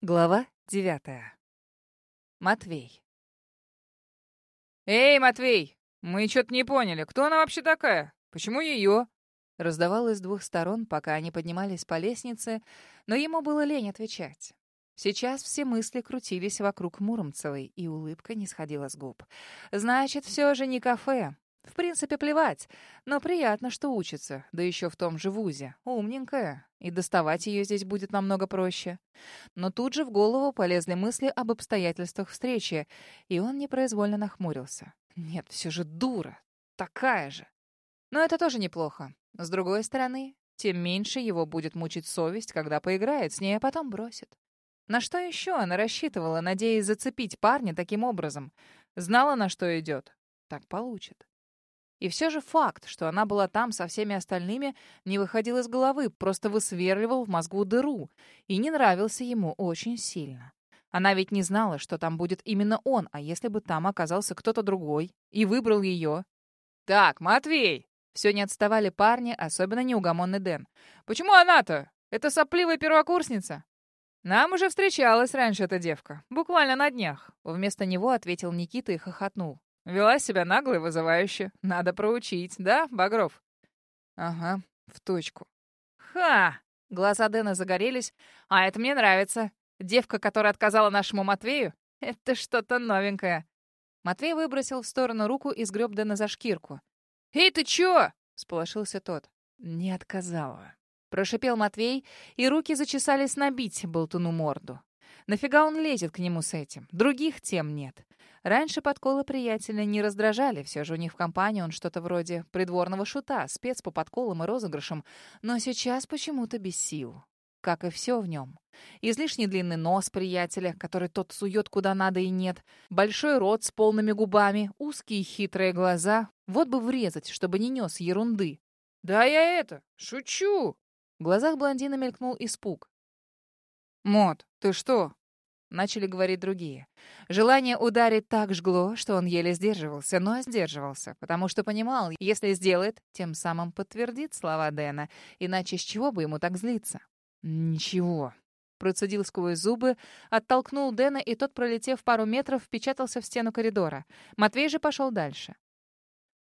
Глава девятая. Матвей. «Эй, Матвей, мы что-то не поняли, кто она вообще такая? Почему ее?» Раздавалось с двух сторон, пока они поднимались по лестнице, но ему было лень отвечать. Сейчас все мысли крутились вокруг Муромцевой, и улыбка не сходила с губ. «Значит, все же не кафе. В принципе, плевать. Но приятно, что учится, да еще в том же вузе. Умненькая. И доставать ее здесь будет намного проще. Но тут же в голову полезли мысли об обстоятельствах встречи, и он непроизвольно нахмурился. Нет, все же дура. Такая же. Но это тоже неплохо. С другой стороны, тем меньше его будет мучить совесть, когда поиграет с ней, а потом бросит. На что еще она рассчитывала, надеясь зацепить парня таким образом? Знала, на что идет. Так получит. И все же факт, что она была там со всеми остальными, не выходил из головы, просто высверливал в мозгу дыру. И не нравился ему очень сильно. Она ведь не знала, что там будет именно он, а если бы там оказался кто-то другой и выбрал ее? «Так, Матвей!» Все не отставали парни, особенно неугомонный Дэн. «Почему она-то? Это сопливая первокурсница!» «Нам уже встречалась раньше эта девка. Буквально на днях». Вместо него ответил Никита и хохотнул. Вела себя нагло и вызывающе. Надо проучить, да, Багров? Ага, в точку. Ха! Глаза Дэна загорелись. А это мне нравится. Девка, которая отказала нашему Матвею? Это что-то новенькое. Матвей выбросил в сторону руку и сгреб Дэна за шкирку. «Эй, ты чё?» — сполошился тот. «Не отказала». Прошипел Матвей, и руки зачесались набить болтуну морду. Нафига он лезет к нему с этим? Других тем нет. Раньше подколы приятеля не раздражали, все же у них в компании он что-то вроде придворного шута, спец по подколам и розыгрышам, но сейчас почему-то без сил. Как и все в нем. Излишне длинный нос приятеля, который тот сует куда надо и нет, большой рот с полными губами, узкие хитрые глаза. Вот бы врезать, чтобы не нес ерунды. «Да я это, шучу!» В глазах блондина мелькнул испуг. «Мот, ты что?» Начали говорить другие. Желание ударить так жгло, что он еле сдерживался, но сдерживался, потому что понимал, если сделает, тем самым подтвердит слова Дэна, иначе с чего бы ему так злиться? «Ничего», Процедил сквозь зубы, оттолкнул Дэна, и тот, пролетев пару метров, впечатался в стену коридора. Матвей же пошел дальше.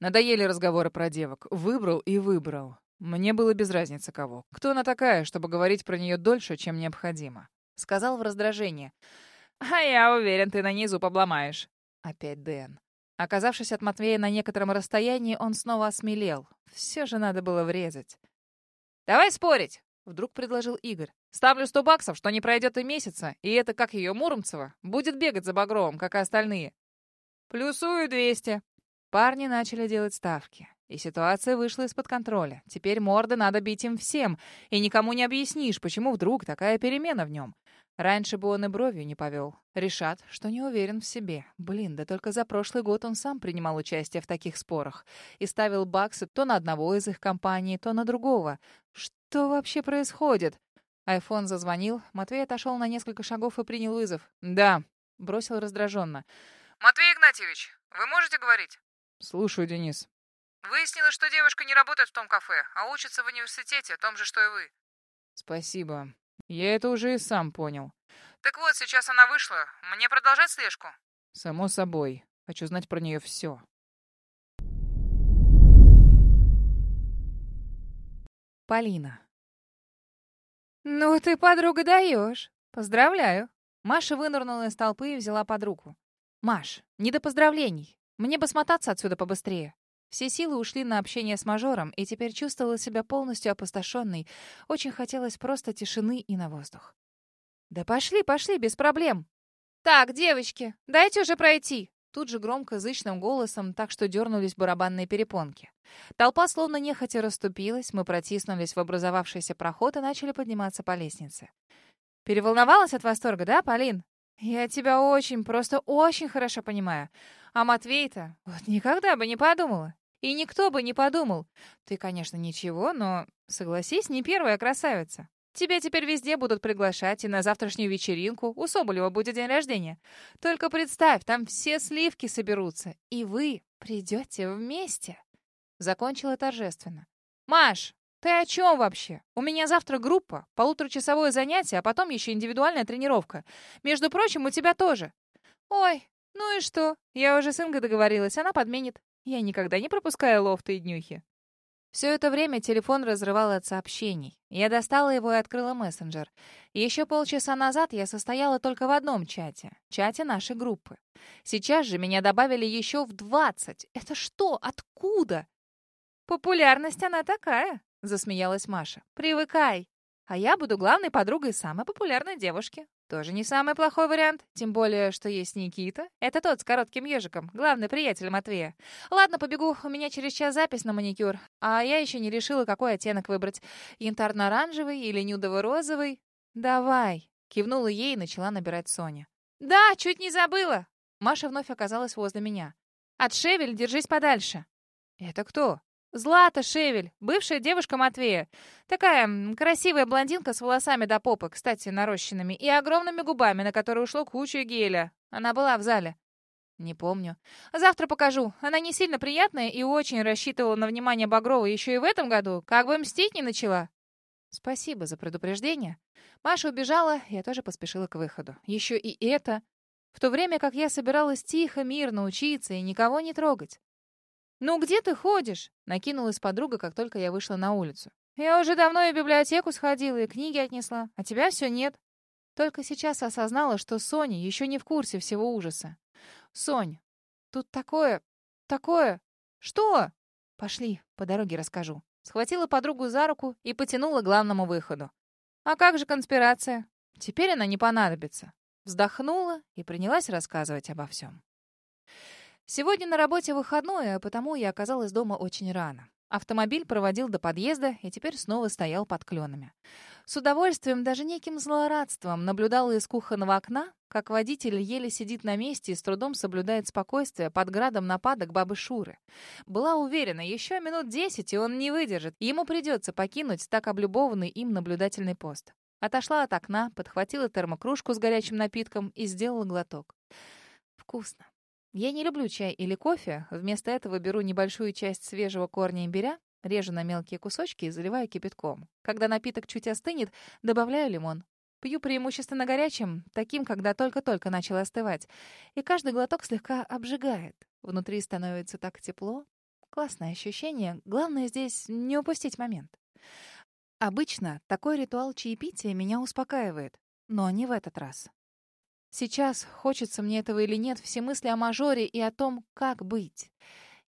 Надоели разговоры про девок. Выбрал и выбрал. Мне было без разницы кого. Кто она такая, чтобы говорить про нее дольше, чем необходимо? Сказал в раздражении. «А я уверен, ты на низу побломаешь». Опять Дэн. Оказавшись от Матвея на некотором расстоянии, он снова осмелел. Все же надо было врезать. «Давай спорить!» — вдруг предложил Игорь. «Ставлю сто баксов, что не пройдет и месяца, и это, как ее Муромцева, будет бегать за Багровым, как и остальные». «Плюсую двести». Парни начали делать ставки. И ситуация вышла из-под контроля. Теперь морды надо бить им всем, и никому не объяснишь, почему вдруг такая перемена в нем. Раньше бы он и бровью не повел. Решат, что не уверен в себе. Блин, да только за прошлый год он сам принимал участие в таких спорах. И ставил баксы то на одного из их компаний, то на другого. Что вообще происходит? Айфон зазвонил. Матвей отошел на несколько шагов и принял вызов. «Да», — бросил раздраженно. «Матвей Игнатьевич, вы можете говорить?» «Слушаю, Денис». «Выяснилось, что девушка не работает в том кафе, а учится в университете, том же, что и вы». «Спасибо. Я это уже и сам понял. Так вот, сейчас она вышла. Мне продолжать слежку? Само собой. Хочу знать про нее все. Полина. «Ну ты, подруга, даешь. Поздравляю». Маша вынырнула из толпы и взяла под руку. «Маш, не до поздравлений. Мне бы смотаться отсюда побыстрее. Все силы ушли на общение с мажором, и теперь чувствовала себя полностью опустошенной. Очень хотелось просто тишины и на воздух. «Да пошли, пошли, без проблем!» «Так, девочки, дайте уже пройти!» Тут же громко, зычным голосом, так что дернулись барабанные перепонки. Толпа словно нехотя расступилась, мы протиснулись в образовавшийся проход и начали подниматься по лестнице. «Переволновалась от восторга, да, Полин?» «Я тебя очень, просто очень хорошо понимаю. А Матвей-то вот никогда бы не подумала. И никто бы не подумал. Ты, конечно, ничего, но, согласись, не первая красавица. Тебя теперь везде будут приглашать, и на завтрашнюю вечеринку у Соболева будет день рождения. Только представь, там все сливки соберутся, и вы придете вместе. Закончила торжественно. «Маш, Ты о чем вообще? У меня завтра группа, полуторачасовое занятие, а потом еще индивидуальная тренировка. Между прочим, у тебя тоже. Ой, ну и что? Я уже с Ингой договорилась, она подменит. Я никогда не пропускаю лофты и днюхи. Все это время телефон разрывал от сообщений. Я достала его и открыла мессенджер. Еще полчаса назад я состояла только в одном чате. Чате нашей группы. Сейчас же меня добавили еще в 20. Это что? Откуда? Популярность она такая, засмеялась Маша. Привыкай. А я буду главной подругой самой популярной девушки. Тоже не самый плохой вариант. Тем более, что есть Никита. Это тот с коротким ежиком, главный приятель Матвея. Ладно, побегу. У меня через час запись на маникюр. А я еще не решила, какой оттенок выбрать. Янтарно-оранжевый или нюдово-розовый? Давай. Кивнула ей и начала набирать Соня. Да, чуть не забыла. Маша вновь оказалась возле меня. От Шевель держись подальше. Это кто? Злата Шевель, бывшая девушка Матвея. Такая красивая блондинка с волосами до попы, кстати, нарощенными, и огромными губами, на которые ушло куча геля. Она была в зале. Не помню. Завтра покажу. Она не сильно приятная и очень рассчитывала на внимание Багрова еще и в этом году. Как бы мстить не начала. Спасибо за предупреждение. Маша убежала, я тоже поспешила к выходу. Еще и это. В то время как я собиралась тихо, мирно учиться и никого не трогать. «Ну где ты ходишь?» — накинулась подруга, как только я вышла на улицу. «Я уже давно и в библиотеку сходила, и книги отнесла, а тебя все нет». Только сейчас осознала, что Соня еще не в курсе всего ужаса. «Сонь, тут такое... такое... Что?» «Пошли, по дороге расскажу». Схватила подругу за руку и потянула к главному выходу. «А как же конспирация? Теперь она не понадобится». Вздохнула и принялась рассказывать обо всем. Сегодня на работе выходной, а потому я оказалась дома очень рано. Автомобиль проводил до подъезда и теперь снова стоял под кленами. С удовольствием, даже неким злорадством, наблюдала из кухонного окна, как водитель еле сидит на месте и с трудом соблюдает спокойствие под градом нападок бабы Шуры. Была уверена, еще минут десять, и он не выдержит. Ему придется покинуть так облюбованный им наблюдательный пост. Отошла от окна, подхватила термокружку с горячим напитком и сделала глоток. Вкусно. Я не люблю чай или кофе. Вместо этого беру небольшую часть свежего корня имбиря, режу на мелкие кусочки и заливаю кипятком. Когда напиток чуть остынет, добавляю лимон. Пью преимущественно горячим, таким, когда только-только начал остывать. И каждый глоток слегка обжигает. Внутри становится так тепло. Классное ощущение. Главное здесь не упустить момент. Обычно такой ритуал чаепития меня успокаивает. Но не в этот раз. Сейчас, хочется мне этого или нет, все мысли о мажоре и о том, как быть.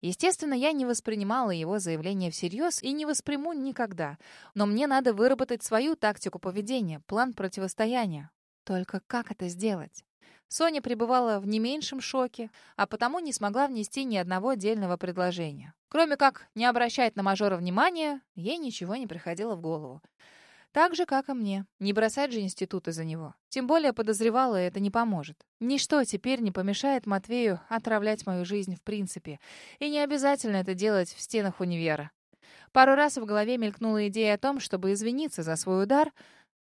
Естественно, я не воспринимала его заявление всерьез и не восприму никогда. Но мне надо выработать свою тактику поведения, план противостояния. Только как это сделать? Соня пребывала в не меньшем шоке, а потому не смогла внести ни одного отдельного предложения. Кроме как не обращать на мажора внимания, ей ничего не приходило в голову. Так же, как и мне. Не бросать же институт из-за него. Тем более подозревала, это не поможет. Ничто теперь не помешает Матвею отравлять мою жизнь в принципе. И не обязательно это делать в стенах универа. Пару раз в голове мелькнула идея о том, чтобы извиниться за свой удар,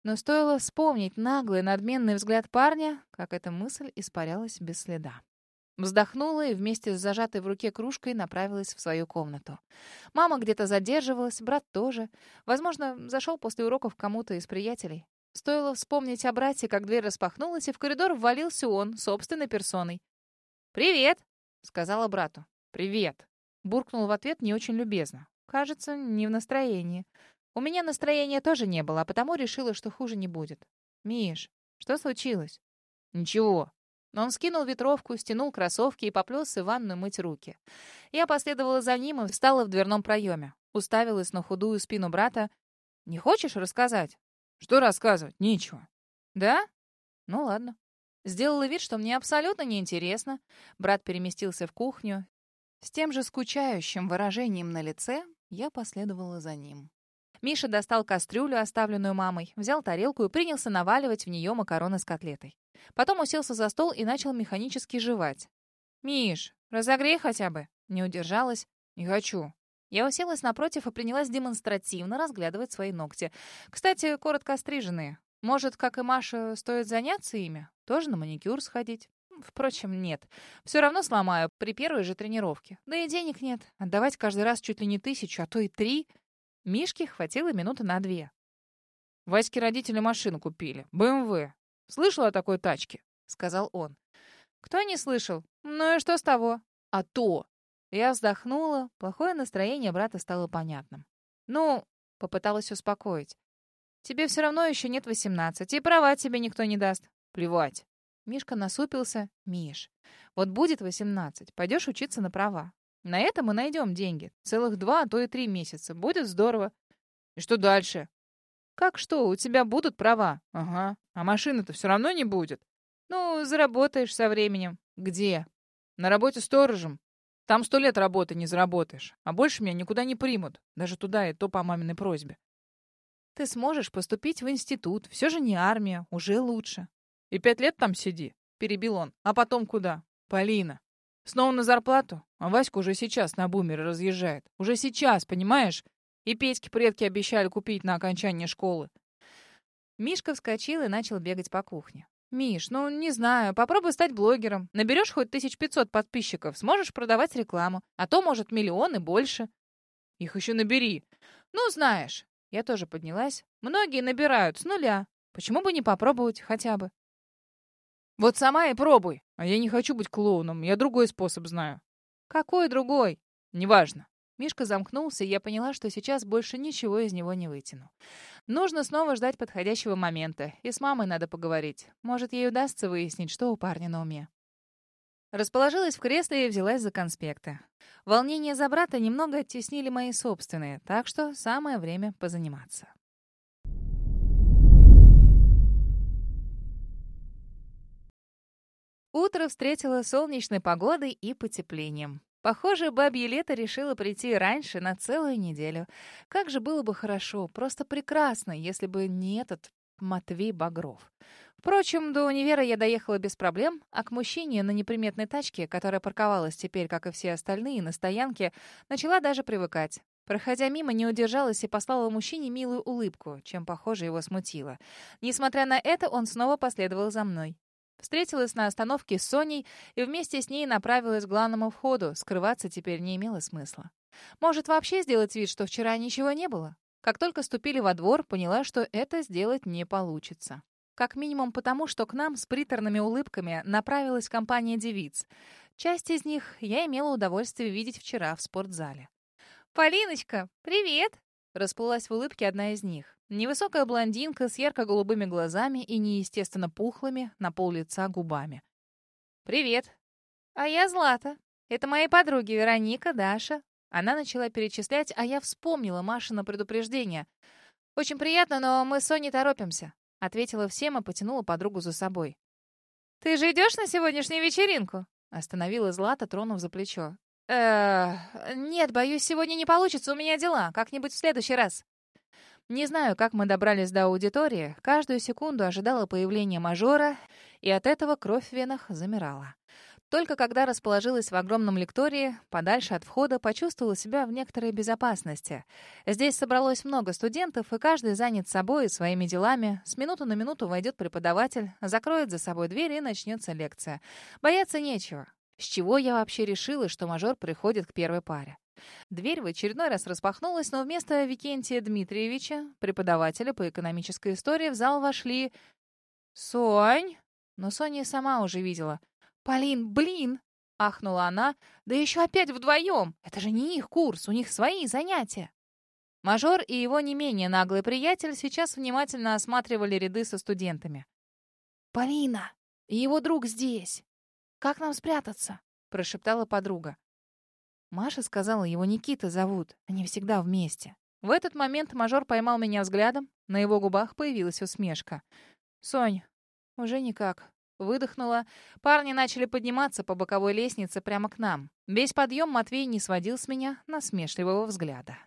но стоило вспомнить наглый, надменный взгляд парня, как эта мысль испарялась без следа. Вздохнула и вместе с зажатой в руке кружкой направилась в свою комнату. Мама где-то задерживалась, брат тоже. Возможно, зашел после уроков кому-то из приятелей. Стоило вспомнить о брате, как дверь распахнулась, и в коридор ввалился он, собственной персоной. «Привет!» — сказала брату. «Привет!» — буркнул в ответ не очень любезно. Кажется, не в настроении. У меня настроения тоже не было, а потому решила, что хуже не будет. «Миш, что случилось?» «Ничего», но он скинул ветровку, стянул кроссовки и поплелся в ванную мыть руки. Я последовала за ним и встала в дверном проеме. Уставилась на худую спину брата. «Не хочешь рассказать?» «Что рассказывать? Ничего». «Да? Ну ладно». Сделала вид, что мне абсолютно неинтересно. Брат переместился в кухню. С тем же скучающим выражением на лице я последовала за ним. Миша достал кастрюлю, оставленную мамой, взял тарелку и принялся наваливать в нее макароны с котлетой. Потом уселся за стол и начал механически жевать. «Миш, разогрей хотя бы!» Не удержалась. «Не хочу». Я уселась напротив и принялась демонстративно разглядывать свои ногти. Кстати, коротко остриженные. Может, как и Маша, стоит заняться ими? Тоже на маникюр сходить? Впрочем, нет. Все равно сломаю при первой же тренировке. Да и денег нет. Отдавать каждый раз чуть ли не тысячу, а то и три. Мишке хватило минуты на две. Ваське родители машину купили. БМВ. Слышала о такой тачке? Сказал он. Кто не слышал? Ну и что с того? А то. Я вздохнула. Плохое настроение брата стало понятным. Ну, попыталась успокоить. Тебе все равно еще нет восемнадцати, и права тебе никто не даст. Плевать. Мишка насупился. Миш, вот будет восемнадцать, пойдешь учиться на права. На это мы найдем деньги. Целых два, а то и три месяца. Будет здорово. И что дальше? Как что, у тебя будут права? Ага. А машины-то все равно не будет. Ну, заработаешь со временем. Где? На работе сторожем. Там сто лет работы не заработаешь. А больше меня никуда не примут. Даже туда и то по маминой просьбе. Ты сможешь поступить в институт. Все же не армия. Уже лучше. И пять лет там сиди. Перебил он. А потом куда? Полина. Снова на зарплату? А Васька уже сейчас на бумере разъезжает. Уже сейчас, понимаешь? И Петьке предки обещали купить на окончание школы. Мишка вскочил и начал бегать по кухне. «Миш, ну, не знаю, попробуй стать блогером. Наберешь хоть 1500 подписчиков, сможешь продавать рекламу. А то, может, миллион и больше». «Их еще набери». «Ну, знаешь». Я тоже поднялась. «Многие набирают с нуля. Почему бы не попробовать хотя бы?» Вот сама и пробуй. А я не хочу быть клоуном, я другой способ знаю. Какой другой? Неважно. Мишка замкнулся, и я поняла, что сейчас больше ничего из него не вытяну. Нужно снова ждать подходящего момента. И с мамой надо поговорить. Может, ей удастся выяснить, что у парня на уме. Расположилась в кресле и взялась за конспекты. Волнения за брата немного оттеснили мои собственные, так что самое время позаниматься. Утро встретило солнечной погодой и потеплением. Похоже, бабье лето решило прийти раньше, на целую неделю. Как же было бы хорошо, просто прекрасно, если бы не этот Матвей Багров. Впрочем, до универа я доехала без проблем, а к мужчине на неприметной тачке, которая парковалась теперь, как и все остальные, на стоянке, начала даже привыкать. Проходя мимо, не удержалась и послала мужчине милую улыбку, чем, похоже, его смутило. Несмотря на это, он снова последовал за мной. Встретилась на остановке с Соней и вместе с ней направилась к главному входу. Скрываться теперь не имело смысла. Может, вообще сделать вид, что вчера ничего не было? Как только ступили во двор, поняла, что это сделать не получится. Как минимум потому, что к нам с приторными улыбками направилась компания девиц. Часть из них я имела удовольствие видеть вчера в спортзале. «Полиночка, привет!» Расплылась в улыбке одна из них. Невысокая блондинка с ярко-голубыми глазами и неестественно пухлыми на пол лица губами. «Привет!» «А я Злата. Это мои подруги Вероника, Даша». Она начала перечислять, а я вспомнила Машина предупреждение. «Очень приятно, но мы с Соней торопимся», — ответила всем и потянула подругу за собой. «Ты же идешь на сегодняшнюю вечеринку?» — остановила Злата, тронув за плечо. Э, нет, боюсь, сегодня не получится, у меня дела. Как-нибудь в следующий раз. Не знаю, как мы добрались до аудитории. Каждую секунду ожидала появления мажора, и от этого кровь в венах замирала. Только когда расположилась в огромном лектории, подальше от входа, почувствовала себя в некоторой безопасности. Здесь собралось много студентов, и каждый занят собой и своими делами. С минуты на минуту войдет преподаватель, закроет за собой дверь и начнется лекция. Бояться нечего. С чего я вообще решила, что мажор приходит к первой паре? Дверь в очередной раз распахнулась, но вместо Викентия Дмитриевича, преподавателя по экономической истории, в зал вошли... «Сонь!» Но Соня сама уже видела. «Полин, блин!» — ахнула она. «Да еще опять вдвоем! Это же не их курс, у них свои занятия!» Мажор и его не менее наглый приятель сейчас внимательно осматривали ряды со студентами. «Полина! И его друг здесь!» «Как нам спрятаться?» — прошептала подруга. Маша сказала, его Никита зовут. Они всегда вместе. В этот момент мажор поймал меня взглядом. На его губах появилась усмешка. «Сонь, уже никак». Выдохнула. Парни начали подниматься по боковой лестнице прямо к нам. Весь подъем Матвей не сводил с меня насмешливого взгляда.